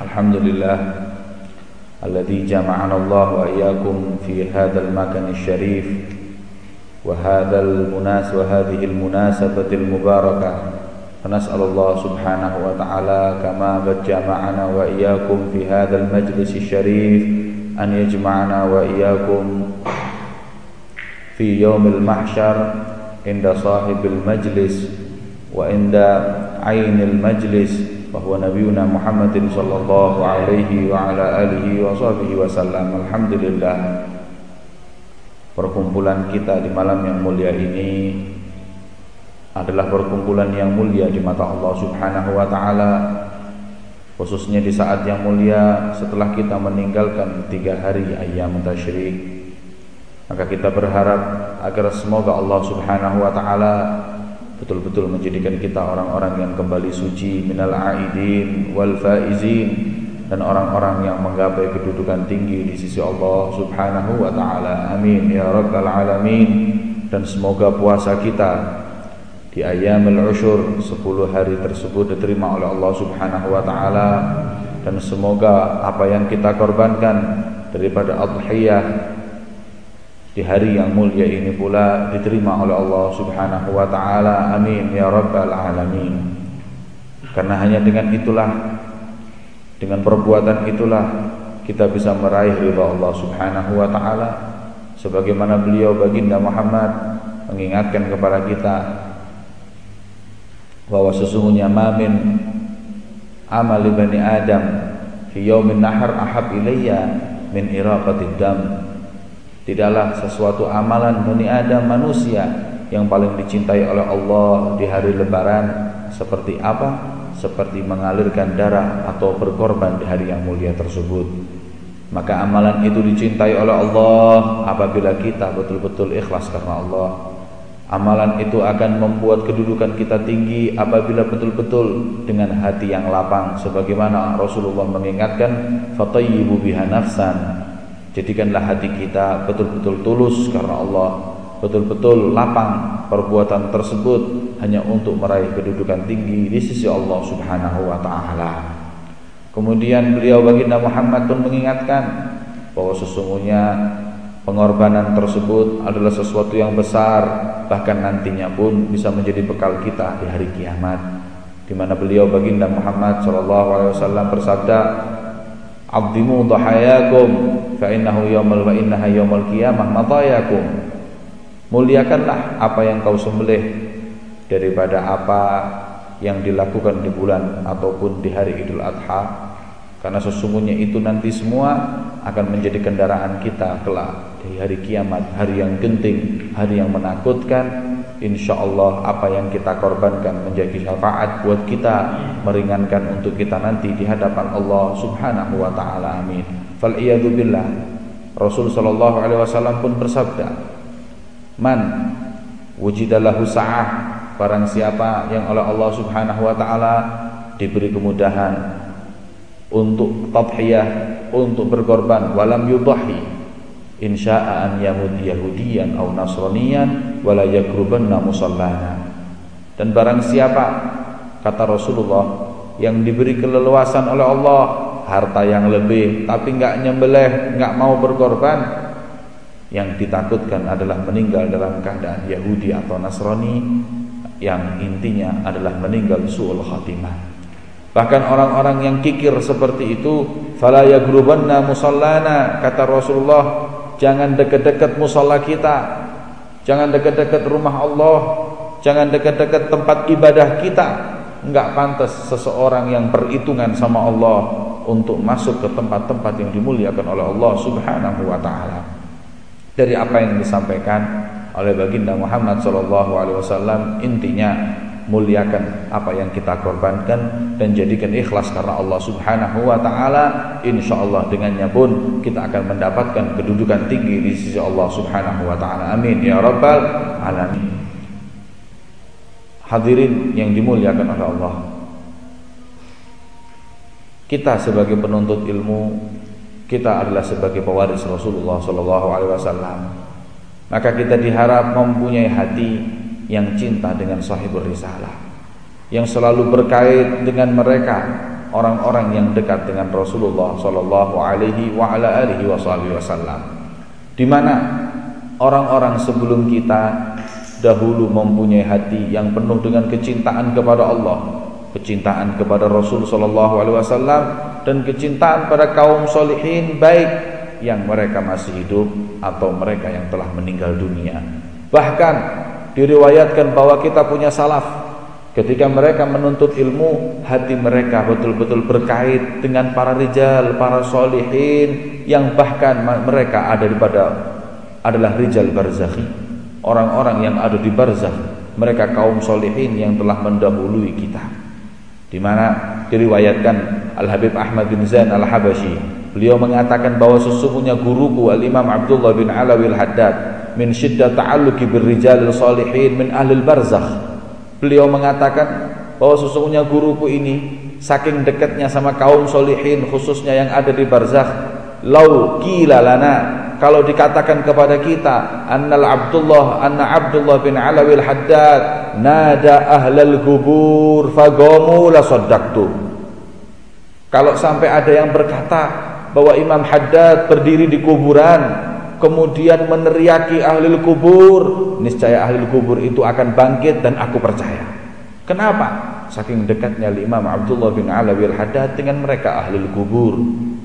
الحمد لله الذي جمعنا الله وإياكم في هذا المكان الشريف وهذا المناس وهذه المناسبة المباركة. فنسأل الله سبحانه وتعالى كما جمعنا وإياكم في هذا المجلس الشريف أن يجمعنا وإياكم في يوم المحشر عند صاحب المجلس وعند عين المجلس. Bahwa Nabiuna Muhammad sallallahu alaihi wa ala alihi wa sahbihi wasallam alhamdulillah perkumpulan kita di malam yang mulia ini adalah perkumpulan yang mulia di mata Allah Subhanahu wa taala khususnya di saat yang mulia setelah kita meninggalkan tiga hari ayam tasyrik. Maka kita berharap agar semoga Allah Subhanahu wa taala betul-betul menjadikan kita orang-orang yang kembali suci minal aidin wal faizin dan orang-orang yang menggapai kedudukan tinggi di sisi Allah Subhanahu wa taala. Amin ya rabbal alamin. Dan semoga puasa kita di ayamul usyur 10 hari tersebut diterima oleh Allah Subhanahu wa taala dan semoga apa yang kita korbankan daripada adhiyah di hari yang mulia ini pula diterima oleh Allah Subhanahu wa taala. Amin ya rabbal alamin. Karena hanya dengan itulah dengan perbuatan itulah kita bisa meraih ridha Allah Subhanahu wa taala sebagaimana beliau baginda Muhammad mengingatkan kepada kita bahwa sesungguhnya mamin amal bani Adam fi yaumin nahar ahab ilayya min iraqatid dam Tidaklah sesuatu amalan Bani Adam manusia yang paling dicintai oleh Allah di hari lebaran seperti apa? Seperti mengalirkan darah atau berkorban di hari yang mulia tersebut. Maka amalan itu dicintai oleh Allah apabila kita betul-betul ikhlas karena Allah. Amalan itu akan membuat kedudukan kita tinggi apabila betul-betul dengan hati yang lapang sebagaimana Rasulullah mengingatkan fatayyibu biha nafsan Jadikanlah hati kita betul-betul tulus karena Allah. Betul-betul lapang perbuatan tersebut Hanya untuk meraih kedudukan tinggi di sisi Allah subhanahu wa ta'ala. Kemudian beliau baginda Muhammad pun mengingatkan Bahwa sesungguhnya pengorbanan tersebut adalah sesuatu yang besar Bahkan nantinya pun bisa menjadi bekal kita di hari kiamat. Di mana beliau baginda Muhammad SAW bersabda Abdimu dhahayakum fa innahu yawmal wa innaha yawmal qiyamah madayakum. Muliakanlah apa yang kau sembelih daripada apa yang dilakukan di bulan ataupun di hari Idul Adha karena sesungguhnya itu nanti semua akan menjadi kendaraan kita kelak di hari kiamat, hari yang genting, hari yang menakutkan. Insya Allah apa yang kita korbankan menjadi syafaat buat kita meringankan untuk kita nanti di hadapan Allah Subhanahu wa taala. Amin fal billah. Rasul sallallahu alaihi wasallam pun bersabda man wujidalahu sa'ah barang siapa yang oleh Allah Subhanahu wa taala diberi kemudahan untuk tadhiyah untuk berkorban walam yudahi insya'a an yahud yahudiyan au nasraniyan wala yakrubanna musallana. Dan barang siapa kata Rasulullah yang diberi keleluasan oleh Allah harta yang lebih tapi enggak nyembelih enggak mau berkorban. Yang ditakutkan adalah meninggal dalam keadaan Yahudi atau Nasrani yang intinya adalah meninggal su'ul khatimah. Bahkan orang-orang yang kikir seperti itu fala yagrubanna musallana kata Rasulullah Jangan dekat-dekat musola kita Jangan dekat-dekat rumah Allah Jangan dekat-dekat tempat ibadah kita. Enggak pantas seseorang yang perhitungan sama Allah Untuk masuk ke tempat-tempat yang dimuliakan oleh Allah subhanahu wa ta'ala. Dari apa yang disampaikan oleh baginda Muhammad sallallahu alaihi wasallam intinya muliakan apa yang kita korbankan dan jadikan ikhlas karena Allah Subhanahu wa taala. Insyaallah dengannya pun kita akan mendapatkan kedudukan tinggi di sisi Allah Subhanahu wa taala. Amin. Ya rabbal alamin. Hadirin yang dimuliakan oleh Allah kita sebagai penuntut ilmu kita adalah sebagai pewaris Rasulullah sallallahu alaihi wasallam maka kita diharap mempunyai hati yang cinta dengan sahibul risalah yang selalu berkait dengan mereka orang-orang yang dekat dengan Rasulullah sallallahu alaihi wasallam. Di mana orang-orang sebelum kita dahulu mempunyai hati yang penuh dengan kecintaan kepada Allah, kecintaan kepada Rasul sallallahu alaihi wasallam dan kecintaan pada kaum solihin baik yang mereka masih hidup atau mereka yang telah meninggal dunia. Bahkan diriwayatkan bahwa kita punya salaf Ketika mereka menuntut ilmu, hati mereka betul-betul berkait dengan para rijal, para solihin yang bahkan mereka ada di pada adalah rijal barzakhi, orang-orang yang ada di barzakh, mereka kaum solihin yang telah mendahului kita. Di mana diriwayatkan Al Habib Ahmad bin Zain Al Habashi, beliau mengatakan bahwa sesungguhnya guruku Al Imam Abdullah bin Alawi Al Haddad min syiddat ta'alluqi bir rijal salihin min ahli al barzakh. Beliau mengatakan bahwa sesungguhnya guruku ini saking dekatnya sama kaum solihin khususnya yang ada di barzakh lau kila lana kalau dikatakan kepada kita annal Abdullah anna Abdullah bin Alawi al-Haddad nada ahlal kubur fagomu la kalau sampai ada yang berkata bahwa Imam Haddad berdiri di kuburan kemudian meneriaki ahli kubur, niscaya ahli kubur itu akan bangkit dan aku percaya. Kenapa? Saking dekatnya Imam Abdullah bin Alawi al-Haddad dengan mereka ahli kubur,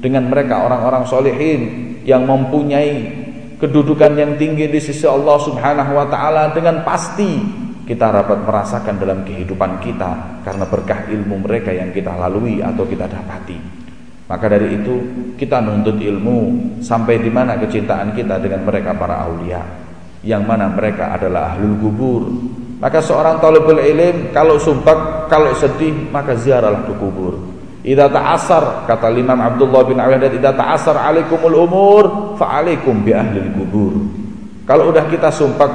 dengan mereka orang-orang solehin yang mempunyai kedudukan yang tinggi di sisi Allah Subhanahu wa taala dengan pasti kita dapat merasakan dalam kehidupan kita karena berkah ilmu mereka yang kita lalui atau kita dapati. Maka dari itu kita menuntut ilmu sampai di mana kecintaan kita dengan mereka para aulia yang mana mereka adalah ahlul kubur. Maka seorang talibul ilm kalau sumpah, kalau sedih maka ziarahlah ke kubur. Idza ta'assar kata Imam Abdullah bin Awiyah idza ta'assar alaikumul umur fa alaikum bi ahlil kubur. Kalau udah kita sumpah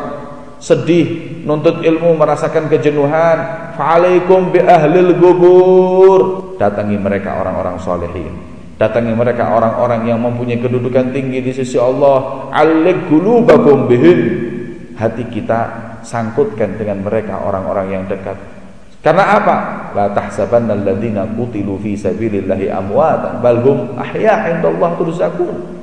sedih, nuntut ilmu, merasakan kejenuhan, fa alaikum bi ahlil kubur. Datangi mereka orang-orang solehin datangi mereka orang-orang yang mempunyai kedudukan tinggi di sisi Allah. Alik gulubakum bihim. Hati kita sangkutkan dengan mereka orang-orang yang dekat karena apa? La tahsabanna alladziina qutilu fi sabilillahi amwatan bal hum ahya' indallah turzaqun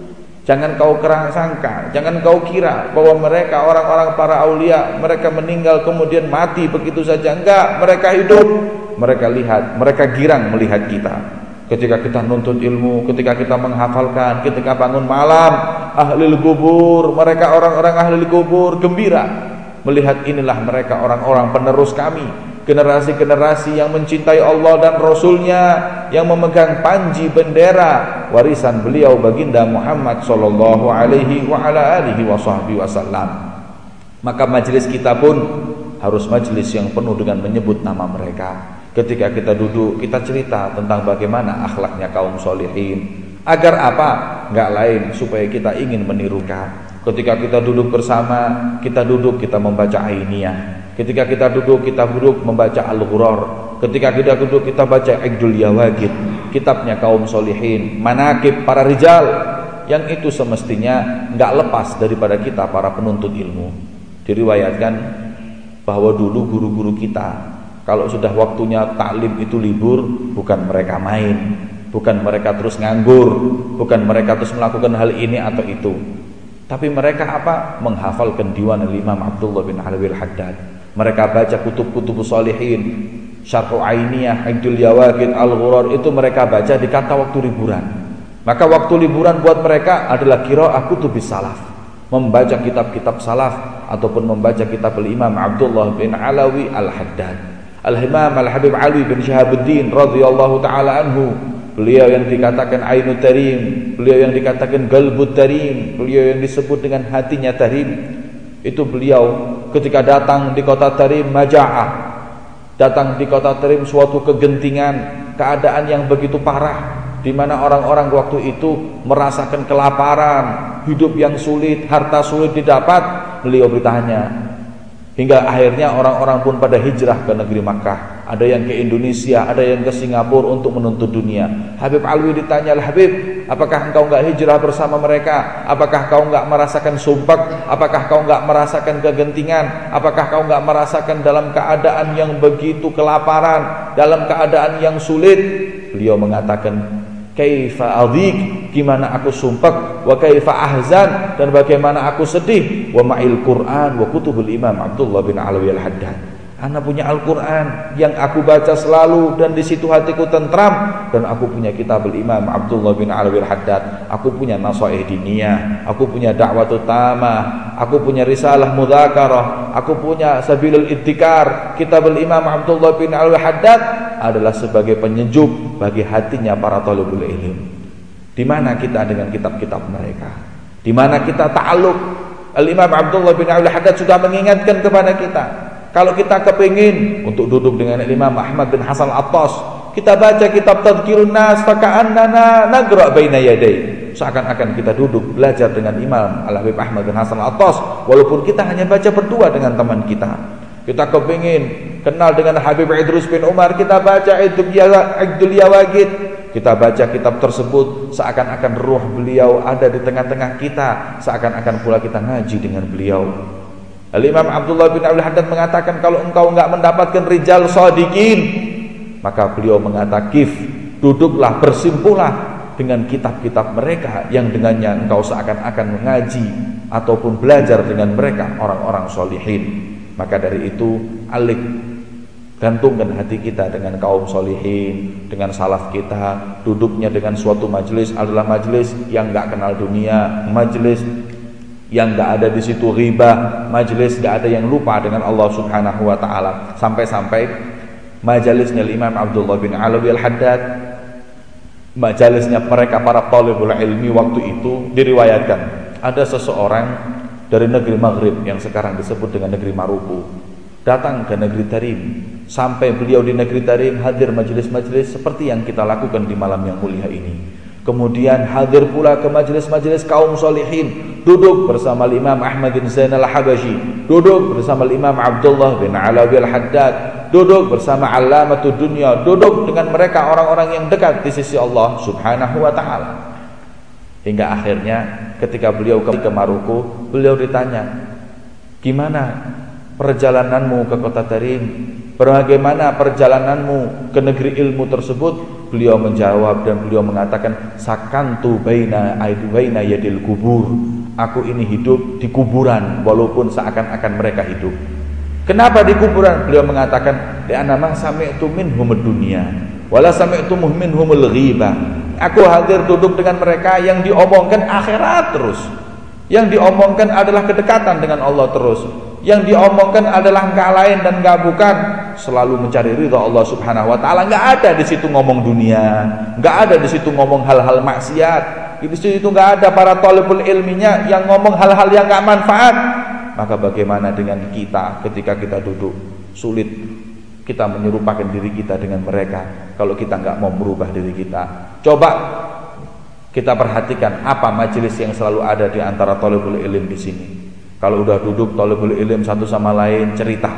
Jangan kau kerang sangka, jangan kau kira bahwa mereka orang-orang para aulia, mereka meninggal kemudian mati begitu saja. Enggak, mereka hidup. Mereka lihat, mereka girang melihat kita. Ketika kita nuntut ilmu, ketika kita menghafalkan, ketika bangun malam, ahli kubur, mereka orang-orang ahli kubur gembira. Melihat inilah mereka orang-orang penerus kami, generasi-generasi yang mencintai Allah dan Rasulnya, yang memegang panji bendera warisan beliau baginda Muhammad sallallahu alaihi wa ala alihi wasallam. Maka majelis kita pun harus majelis yang penuh dengan menyebut nama mereka Ketika kita duduk, kita cerita tentang bagaimana akhlaknya kaum solihin. Agar apa? Enggak lain supaya kita ingin menirukan. Ketika kita duduk bersama, kita duduk kita membaca ainiyah. Ketika kita duduk kita duduk membaca al-ghuror. Ketika kita duduk kita baca Iqdul Yawagid, kitabnya kaum solihin, manakib para rijal yang itu semestinya enggak lepas daripada kita para penuntut ilmu. Diriwayatkan bahwa dulu guru-guru kita kalau sudah waktunya taklim itu libur, bukan mereka main, bukan mereka terus nganggur, bukan mereka terus melakukan hal ini atau itu. Tapi mereka apa? Menghafalkan diwan Imam Abdullah bin Alawi al-Haddad. Mereka baca kutub-kutub salihin, Syarhu Ainiyah, Hajjul Yawakid, Al-Ghurar itu mereka baca di kata waktu liburan. Maka waktu liburan buat mereka adalah qiraah kutubis salaf. Membaca kitab-kitab salaf ataupun membaca kitab Imam Abdullah bin Alawi Al-Haddad. Al-Imam Al-Habib Ali bin Syahabuddin radhiyallahu taala anhu beliau yang dikatakan Ainut Tarim beliau yang dikatakan Galbut Tarim beliau yang disebut dengan hatinya Tarim itu beliau ketika datang di kota Tarim Maja'ah datang di kota Tarim suatu kegentingan keadaan yang begitu parah di mana orang-orang waktu itu merasakan kelaparan hidup yang sulit harta sulit didapat beliau bertanya Hingga akhirnya orang-orang pun pada hijrah ke negeri Makkah. Ada yang ke Indonesia, ada yang ke Singapura untuk menuntut dunia. Habib Alwi ditanya, Habib, apakah engkau enggak hijrah bersama mereka? Apakah kau enggak merasakan sumpah? Apakah kau enggak merasakan kegentingan? Apakah kau enggak merasakan dalam keadaan yang begitu kelaparan, dalam keadaan yang sulit? beliau mengatakan kaifa adhik gimana aku sumpah wa kaifa ahzan dan bagaimana aku sedih wa ma'il Quran wa kutubul Imam Abdullah bin Alawi al-Haddad Anak punya Al-Quran yang aku baca selalu dan di situ hatiku tentram dan aku punya kitab Imam Abdullah bin Alwi Haddad. Aku punya Nasaih Diniyah, aku punya Dakwah Utama, aku punya Risalah Mudzakarah, aku punya Sabilul Iddikar. Kitab Imam Abdullah bin Alwi Haddad adalah sebagai penyejuk bagi hatinya para talibul ilm. Di mana kita dengan kitab-kitab mereka? Di mana kita ta'aluk? Al-Imam Abdullah bin Alwi Haddad sudah mengingatkan kepada kita kalau kita kepingin untuk duduk dengan Imam Ahmad bin Hasan Attas, kita baca kitab Tadhkirun Nas faka'annana nagra baina yaday. Seakan-akan kita duduk belajar dengan Imam Al-Habib Ahmad bin Hasan Attas walaupun kita hanya baca berdua dengan teman kita. Kita kepingin kenal dengan Habib Idrus bin Umar, kita baca Idul Yawagid, kita baca kitab tersebut seakan-akan ruh beliau ada di tengah-tengah kita, seakan-akan pula kita ngaji dengan beliau. Al-Imam Abdullah bin Abdul Haddad mengatakan kalau engkau enggak mendapatkan rijal sadiqin maka beliau mengatakan kif duduklah bersimpulah dengan kitab-kitab mereka yang dengannya engkau seakan-akan mengaji ataupun belajar dengan mereka orang-orang solihin. Maka dari itu alik gantungkan hati kita dengan kaum solihin dengan salaf kita duduknya dengan suatu majelis adalah majelis yang enggak kenal dunia majelis yang nggak ada di situ riba, majelis nggak ada yang lupa dengan Allah Subhanahu wa taala. Sampai-sampai majelisnya Imam Abdullah bin Alawi Al-Haddad majelisnya mereka para talibul ilmi waktu itu diriwayatkan. Ada seseorang dari negeri Maghrib yang sekarang disebut dengan negeri Maruku datang ke negeri Tarim. Sampai beliau di negeri Tarim hadir majelis-majelis seperti yang kita lakukan di malam yang mulia ini Kemudian hadir pula ke majelis-majelis kaum solihin. Duduk bersama Imam Ahmad bin Zain al-Habashi Duduk bersama Imam Abdullah bin Alawi al-Haddad. Duduk bersama Alamatul Dunia Duduk dengan mereka orang-orang yang dekat di sisi Allah subhanahu wa ta'ala. Hingga akhirnya ketika beliau ke Maruku Beliau ditanya Gimana perjalananmu ke kota Tarim Bagaimana perjalananmu ke negeri ilmu tersebut Beliau menjawab dan beliau mengatakan sakantu baina baina yadil kubur. Aku ini hidup di kuburan walaupun seakan-akan mereka hidup. Kenapa di kuburan? Beliau mengatakan di anama sami'tu minhum dunia wala sami'tu minhumul ghibah. Aku hadir duduk dengan mereka yang diomongkan akhirat terus. Yang diomongkan adalah kedekatan dengan Allah terus yang diomongkan adalah enggak lain dan enggak bukan. Selalu mencari ridha Allah Subhanahu wa taala. Enggak ada di situ ngomong dunia. Enggak ada di situ ngomong hal-hal maksiat. Di situ enggak ada para talibul ilminya yang ngomong hal-hal yang enggak manfaat. Maka bagaimana dengan kita ketika kita duduk? Sulit. Kita menyerupakan diri kita dengan mereka kalau kita enggak mau merubah diri kita. Coba kita perhatikan apa majelis yang selalu ada di antara talibul ilm di sini kalau udah duduk talibul ilm satu sama lain cerita.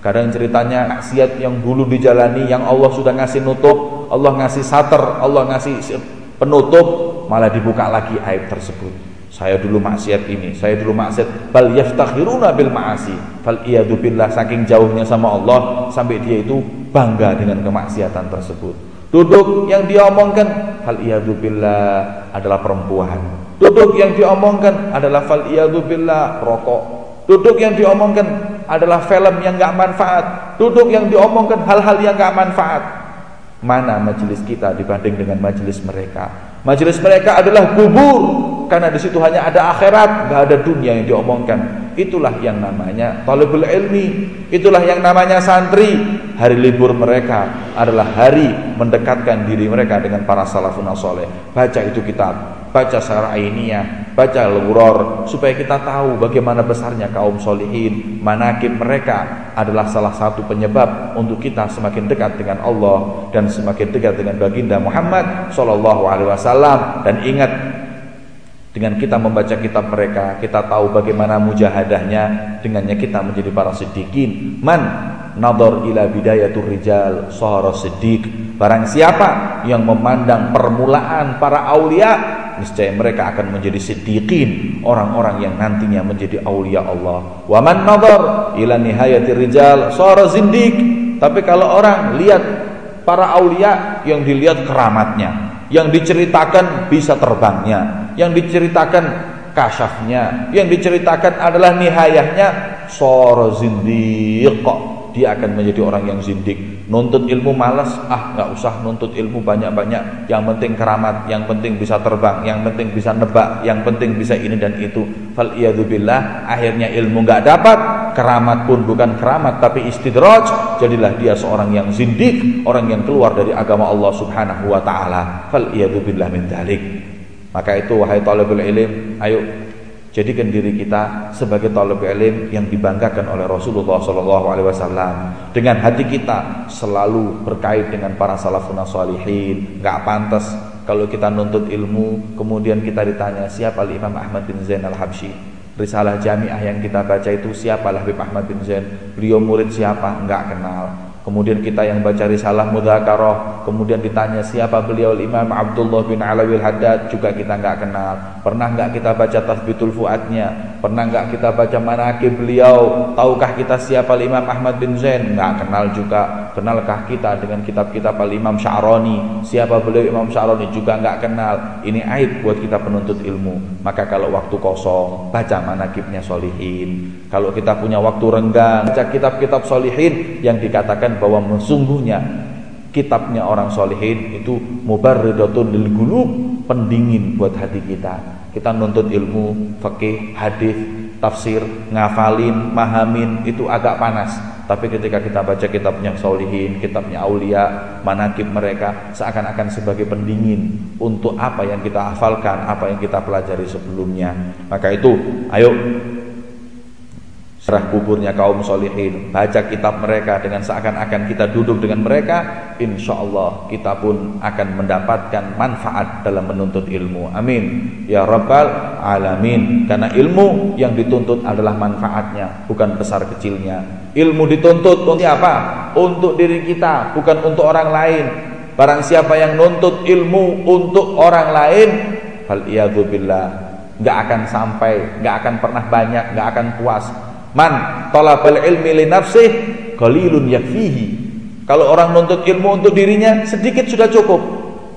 Kadang ceritanya maksiat yang dulu dijalani yang Allah sudah ngasih nutup, Allah ngasih sater, Allah ngasih penutup, malah dibuka lagi aib tersebut. Saya dulu maksiat ini, saya dulu maksiat bal yaftakhiruna bil ma'asi. Fal iyadu billah saking jauhnya sama Allah sampai dia itu bangga dengan kemaksiatan tersebut. Duduk yang diomongkan fal iyadu billah adalah perempuan Duduk yang diomongkan adalah fal billah rokok. Duduk yang diomongkan adalah film yang enggak manfaat. Duduk yang diomongkan hal-hal yang enggak manfaat. Mana majelis kita dibanding dengan majelis mereka? Majelis mereka adalah kubur karena di situ hanya ada akhirat, enggak ada dunia yang diomongkan. Itulah yang namanya talibul ilmi. Itulah yang namanya santri. Hari libur mereka adalah hari mendekatkan diri mereka dengan para salafun saleh. Baca itu kitab, baca secara ainiyah, baca al supaya kita tahu bagaimana besarnya kaum solihin, manakib mereka adalah salah satu penyebab untuk kita semakin dekat dengan Allah dan semakin dekat dengan baginda Muhammad Shallallahu Alaihi Wasallam dan ingat dengan kita membaca kitab mereka, kita tahu bagaimana mujahadahnya. Dengannya kita menjadi para siddiqin. Man nador ila bidayatur rijal sahara siddiq. Barang siapa yang memandang permulaan para aulia niscaya mereka akan menjadi siddiqin, orang-orang yang nantinya menjadi aulia Allah. Wa man nadhar ila nihayati rijal sara zindiq. Tapi kalau orang lihat Para aulia yang dilihat keramatnya, yang diceritakan bisa terbangnya, yang diceritakan kasyafnya, yang diceritakan adalah nihayahnya soro zindiq dia akan menjadi orang yang zindik. Nuntut ilmu malas, ah nggak usah nuntut ilmu banyak-banyak. Yang penting keramat, yang penting bisa terbang, yang penting bisa nebak, yang penting bisa ini dan itu. Fal billah, akhirnya ilmu nggak dapat, keramat pun bukan keramat tapi istidraj. Jadilah dia seorang yang zindik, orang yang keluar dari agama Allah Subhanahu wa taala. Fal billah min dalik. Maka itu wahai talibul ilm, ayo Jadikan diri kita sebagai talib ilim yang dibanggakan oleh Rasulullah Sallallahu Alaihi Wasallam. Dengan hati kita selalu berkait dengan para salafun salihin. Gak pantas kalau kita nuntut ilmu, kemudian kita ditanya siapa Imam Ahmad bin Zain al Habsyi. Risalah Jamiah yang kita baca itu siapa Habib Ahmad bin Zain? Beliau murid siapa? Enggak kenal. Kemudian kita yang baca risalah mudzakarah, kemudian ditanya siapa beliau Imam Abdullah bin Alawi Al-Haddad juga kita nggak kenal. Pernah nggak kita baca Tasbitul Fuadnya? Pernah nggak kita baca manakib beliau? Tahukah kita siapa Imam Ahmad bin Zain? Nggak kenal juga. Kenalkah kita dengan kitab-kitab Imam Sya'rani? Siapa beliau Imam Sya'rani juga nggak kenal. Ini aib buat kita penuntut ilmu. Maka kalau waktu kosong baca manakibnya solihin. Kalau kita punya waktu renggang baca kitab-kitab solihin yang dikatakan bahwa sesungguhnya kitabnya orang solehin itu mubarridatun lil gulub pendingin buat hati kita kita nuntut ilmu fakih hadis tafsir ngafalin mahamin itu agak panas. Tapi ketika kita baca kitabnya solihin kitabnya aulia manakib mereka seakan-akan sebagai pendingin untuk apa yang kita hafalkan apa yang kita pelajari sebelumnya. Maka itu ayo serah kuburnya kaum solihin. Baca kitab mereka dengan seakan-akan kita duduk dengan mereka insya Allah kita pun akan mendapatkan manfaat dalam menuntut ilmu. Amin. Ya rabbal alamin. Karena ilmu yang dituntut adalah manfaatnya bukan besar kecilnya. Ilmu dituntut untuk apa? Untuk diri kita bukan untuk orang lain. Barang siapa yang nuntut ilmu untuk orang lain hal billah nggak akan sampai nggak akan pernah banyak nggak akan puas Man talabal ilmi li nafsih qalilun yakfihi. Kalau orang nuntut ilmu untuk dirinya sedikit sudah cukup.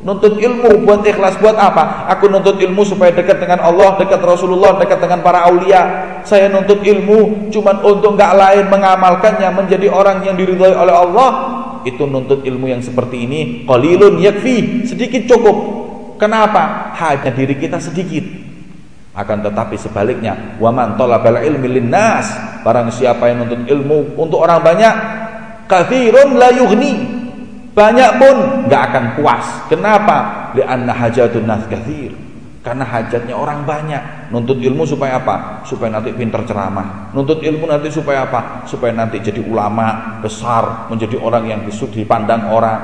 Nuntut ilmu buat ikhlas buat apa? Aku nuntut ilmu supaya dekat dengan Allah, dekat Rasulullah, dekat dengan para aulia. Saya nuntut ilmu cuman untuk nggak lain mengamalkannya menjadi orang yang diridhoi oleh Allah. Itu nuntut ilmu yang seperti ini qalilun yakfi, sedikit cukup. Kenapa? Hanya diri kita sedikit. Akan tetapi sebaliknya, waman talabal ilmi linnas, barang siapa yang menuntut ilmu untuk orang banyak, kathirun la yughni. Banyak pun nggak akan puas. Kenapa? Li'anna hajatun nas kathir. Karena hajatnya orang banyak. Nuntut ilmu supaya apa? Supaya nanti pinter ceramah. Nuntut ilmu nanti supaya apa? Supaya nanti jadi ulama besar, menjadi orang yang dipandang orang.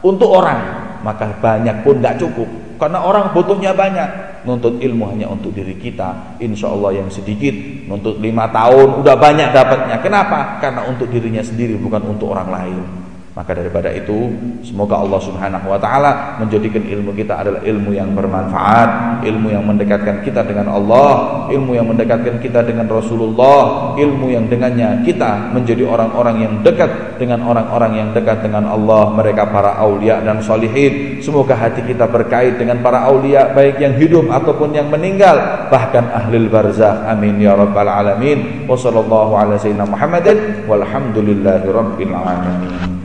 Untuk orang, maka banyak pun nggak cukup. Karena orang butuhnya banyak nuntut ilmu hanya untuk diri kita. Insya Allah yang sedikit nuntut lima tahun udah banyak dapatnya. Kenapa? Karena untuk dirinya sendiri bukan untuk orang lain maka daripada itu semoga Allah Subhanahu wa taala menjadikan ilmu kita adalah ilmu yang bermanfaat, ilmu yang mendekatkan kita dengan Allah, ilmu yang mendekatkan kita dengan Rasulullah, ilmu yang dengannya kita menjadi orang-orang yang dekat dengan orang-orang yang dekat dengan Allah, mereka para aulia dan salihin. Semoga hati kita berkait dengan para aulia baik yang hidup ataupun yang meninggal, bahkan ahlul barzakh. Amin ya rabbal alamin. Wassallallahu ala rabbil alamin.